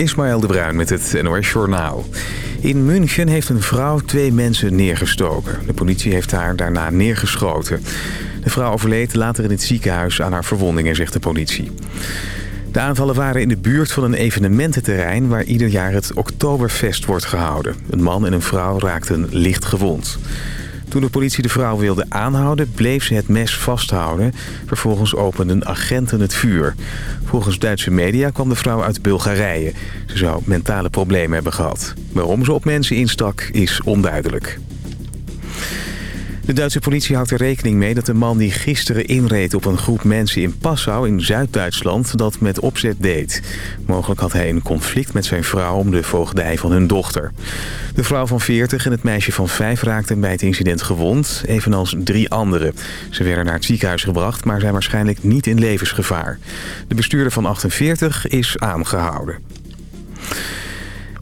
Ismaël de Bruin met het NOS Journaal. In München heeft een vrouw twee mensen neergestoken. De politie heeft haar daarna neergeschoten. De vrouw overleed later in het ziekenhuis aan haar verwondingen, zegt de politie. De aanvallen waren in de buurt van een evenemententerrein... waar ieder jaar het Oktoberfest wordt gehouden. Een man en een vrouw raakten licht gewond. Toen de politie de vrouw wilde aanhouden, bleef ze het mes vasthouden. Vervolgens openden agenten het vuur. Volgens Duitse media kwam de vrouw uit Bulgarije. Ze zou mentale problemen hebben gehad. Waarom ze op mensen instak, is onduidelijk. De Duitse politie houdt er rekening mee dat de man die gisteren inreed op een groep mensen in Passau in Zuid-Duitsland dat met opzet deed. Mogelijk had hij een conflict met zijn vrouw om de voogdij van hun dochter. De vrouw van 40 en het meisje van 5 raakten bij het incident gewond, evenals drie anderen. Ze werden naar het ziekenhuis gebracht, maar zijn waarschijnlijk niet in levensgevaar. De bestuurder van 48 is aangehouden.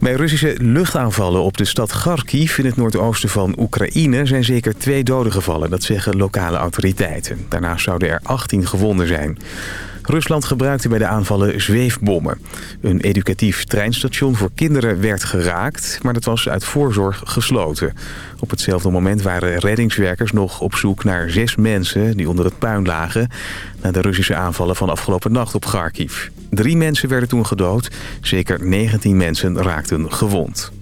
Bij Russische luchtaanvallen op de stad Kharkiv in het noordoosten van Oekraïne zijn zeker twee doden gevallen, dat zeggen lokale autoriteiten. Daarnaast zouden er 18 gewonden zijn. Rusland gebruikte bij de aanvallen zweefbommen. Een educatief treinstation voor kinderen werd geraakt, maar dat was uit voorzorg gesloten. Op hetzelfde moment waren reddingswerkers nog op zoek naar zes mensen die onder het puin lagen... na de Russische aanvallen van afgelopen nacht op Kharkiv. Drie mensen werden toen gedood, zeker 19 mensen raakten gewond.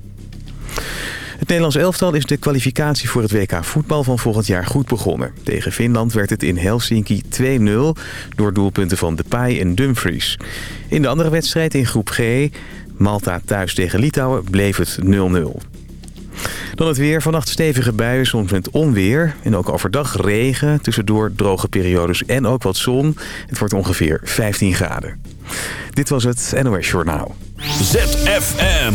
Het Nederlands elftal is de kwalificatie voor het WK voetbal van volgend jaar goed begonnen. Tegen Finland werd het in Helsinki 2-0 door doelpunten van Depay en Dumfries. In de andere wedstrijd in groep G, Malta thuis tegen Litouwen, bleef het 0-0. Dan het weer. Vannacht stevige buien, soms met onweer. En ook overdag regen, tussendoor droge periodes en ook wat zon. Het wordt ongeveer 15 graden. Dit was het NOS Journaal. ZFM.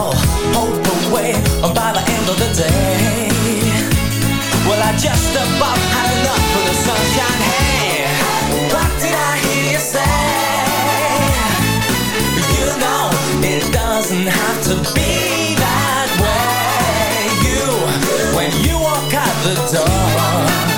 Oh, all hope away by the end of the day. Well, I just about had enough of the sunshine. Hey, what did I hear you say? You know, it doesn't have to be that way. You, when you walk out the door,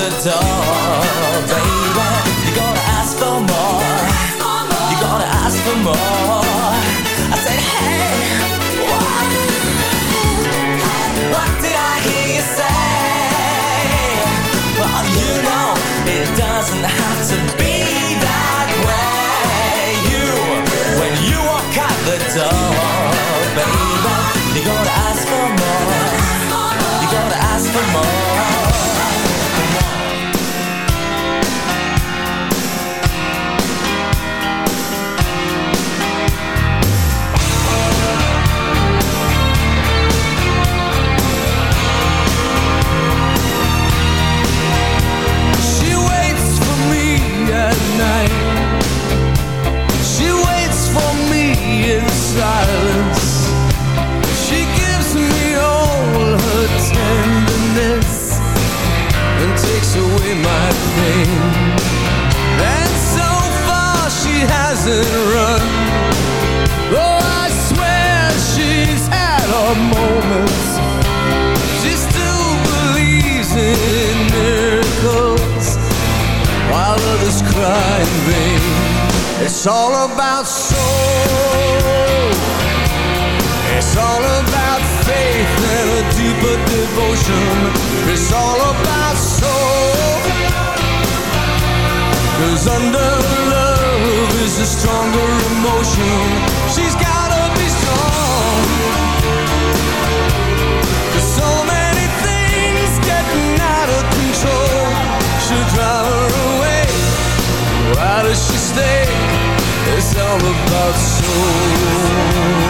the door. and run. Oh, I swear she's had her moments. She still believes in miracles while others cry in vain. It's all about soul. It's all about faith and a deeper devotion. It's all about soul. Cause under love stronger emotion. She's gotta be strong. There's so many things getting out of control. Should drive her away. Why does she stay? It's all about soul.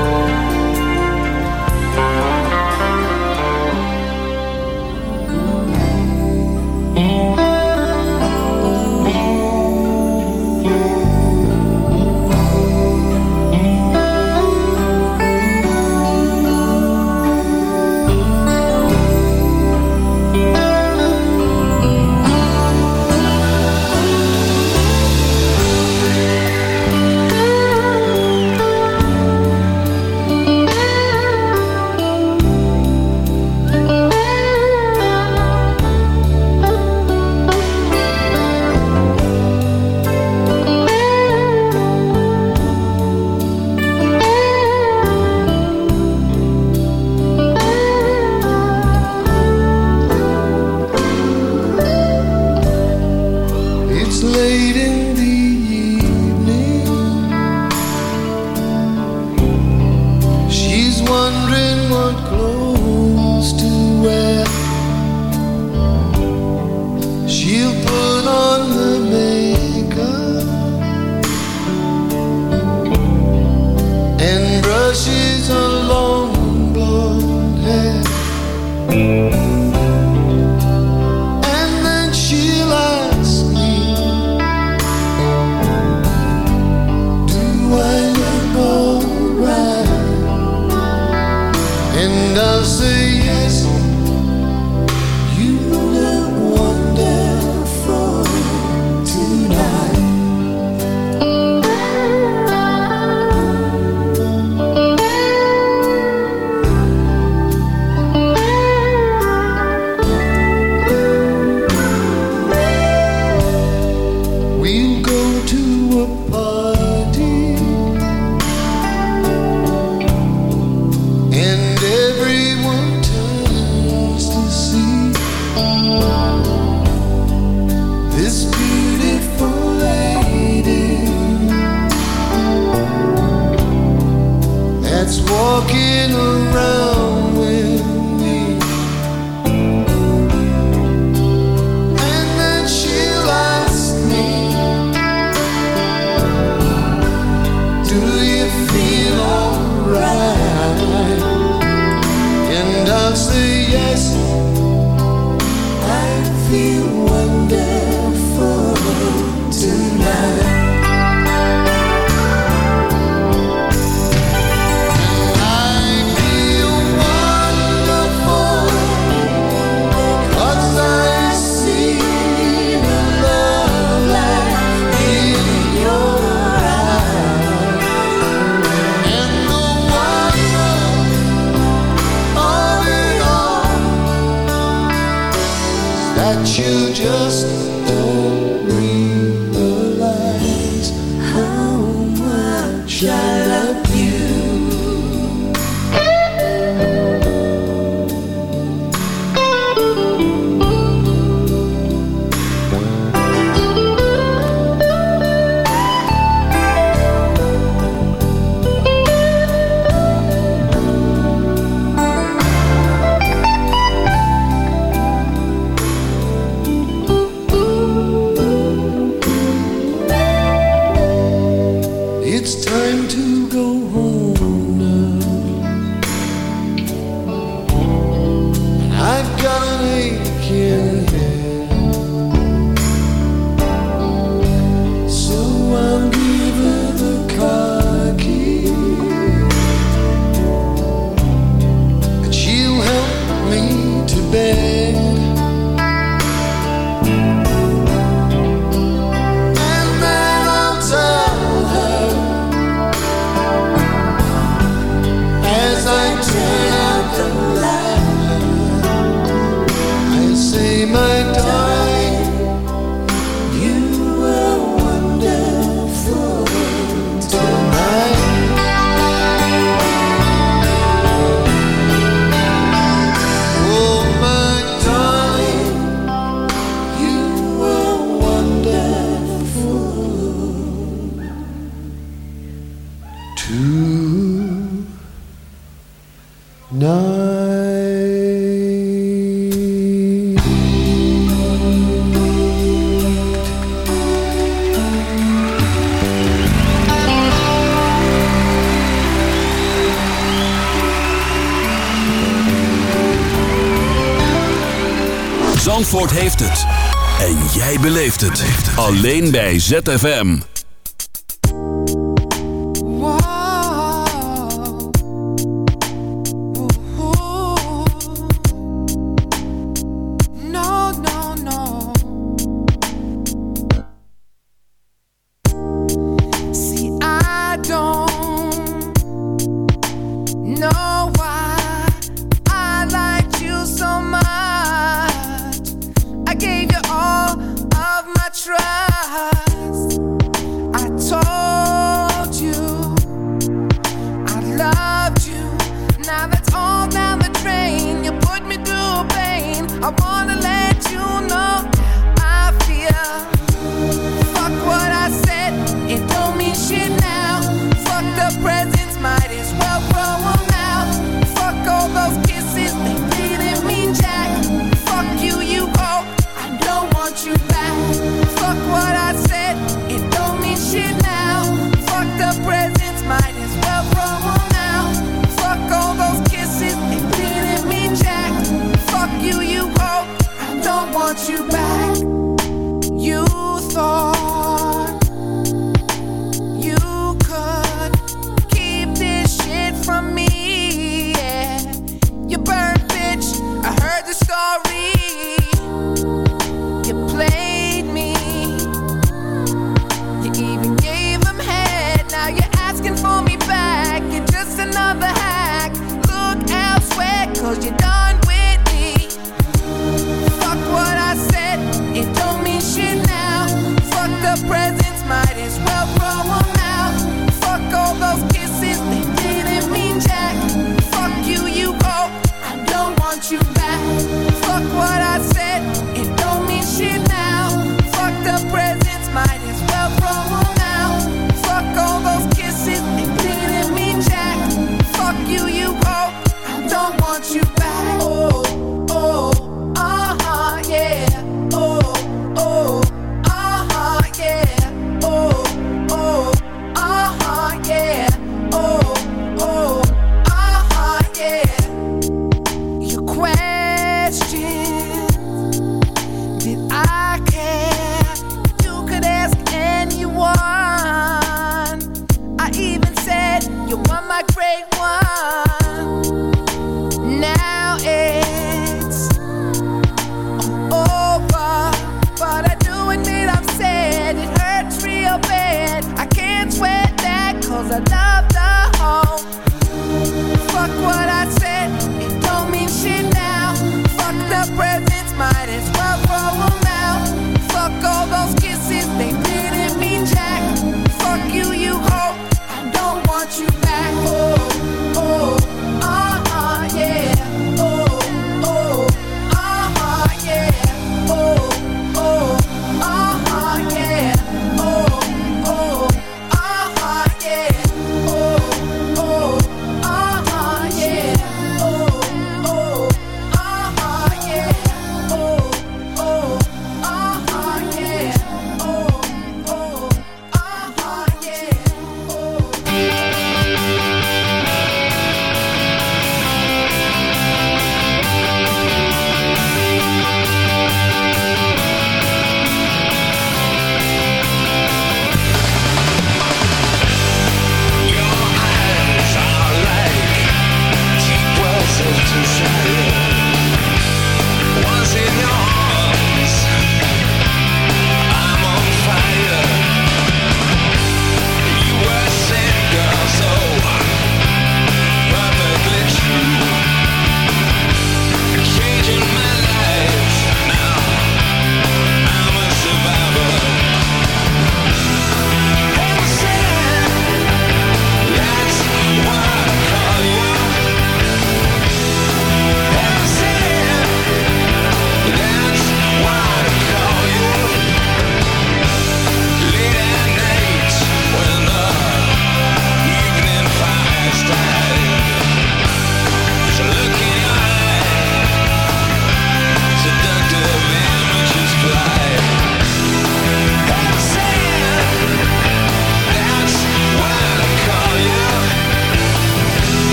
Alleen bij ZFM.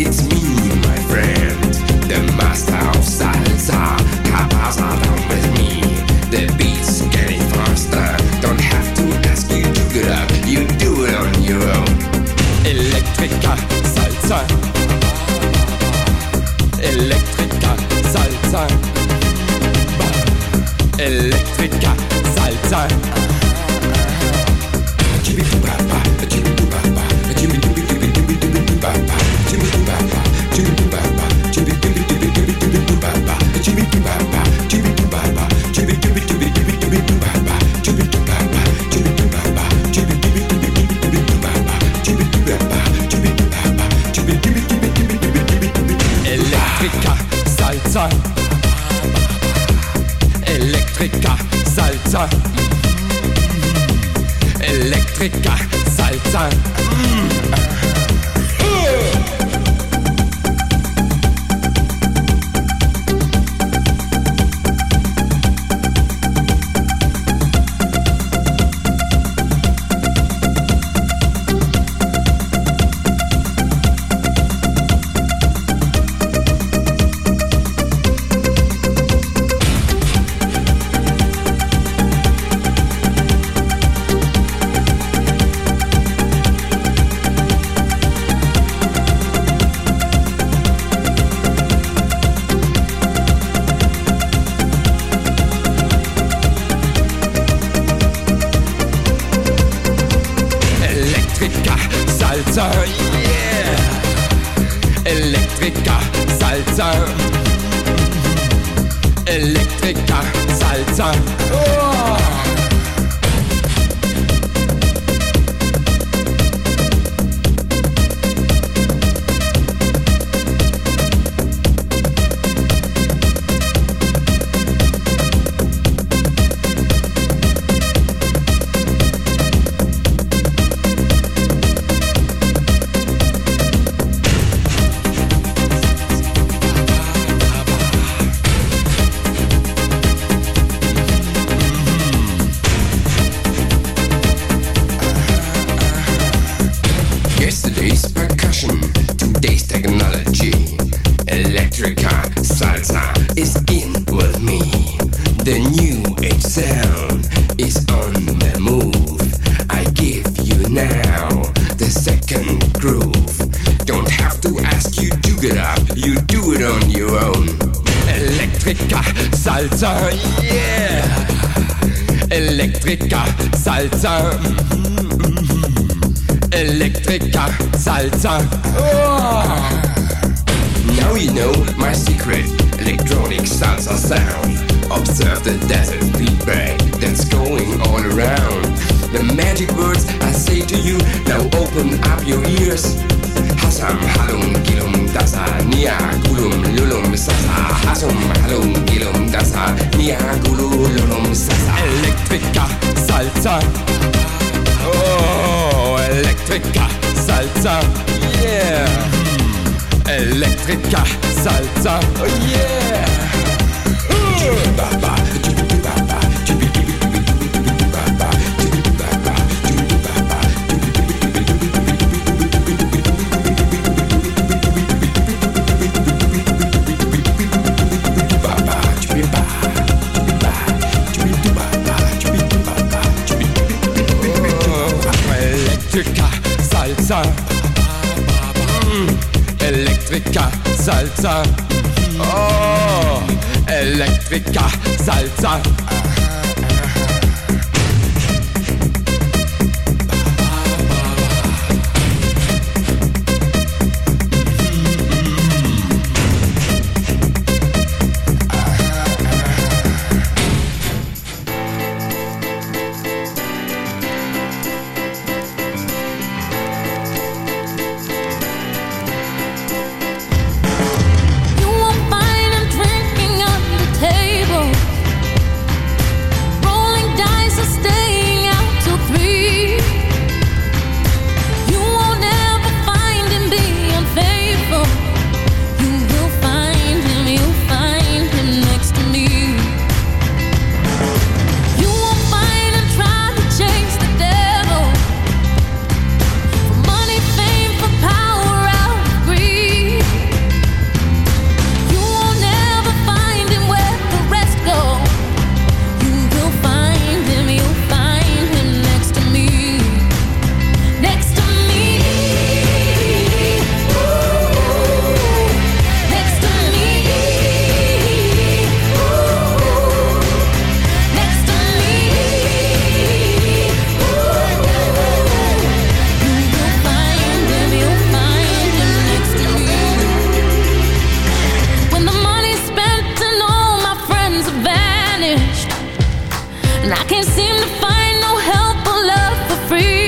It's me, my friend, the master Salsa. Mm, Elektrika Salsa. Oh, Elektrika Salza seem to find no help or love for free.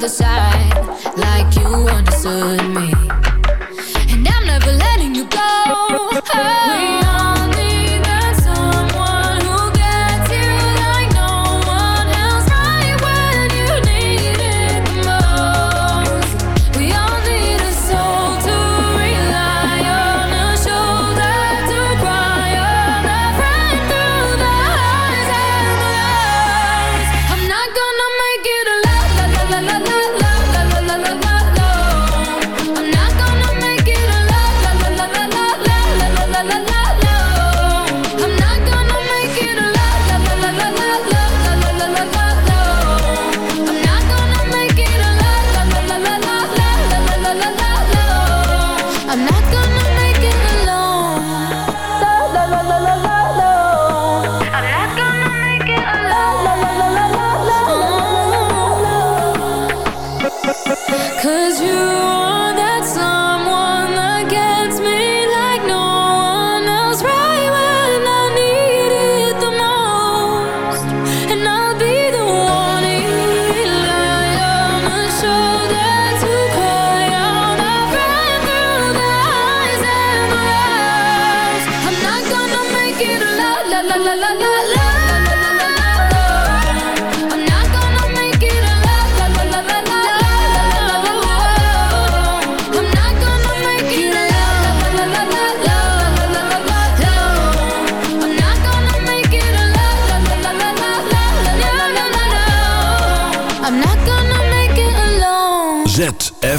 other side.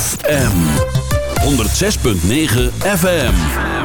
ZFM 106.9 FM.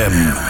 ZFM.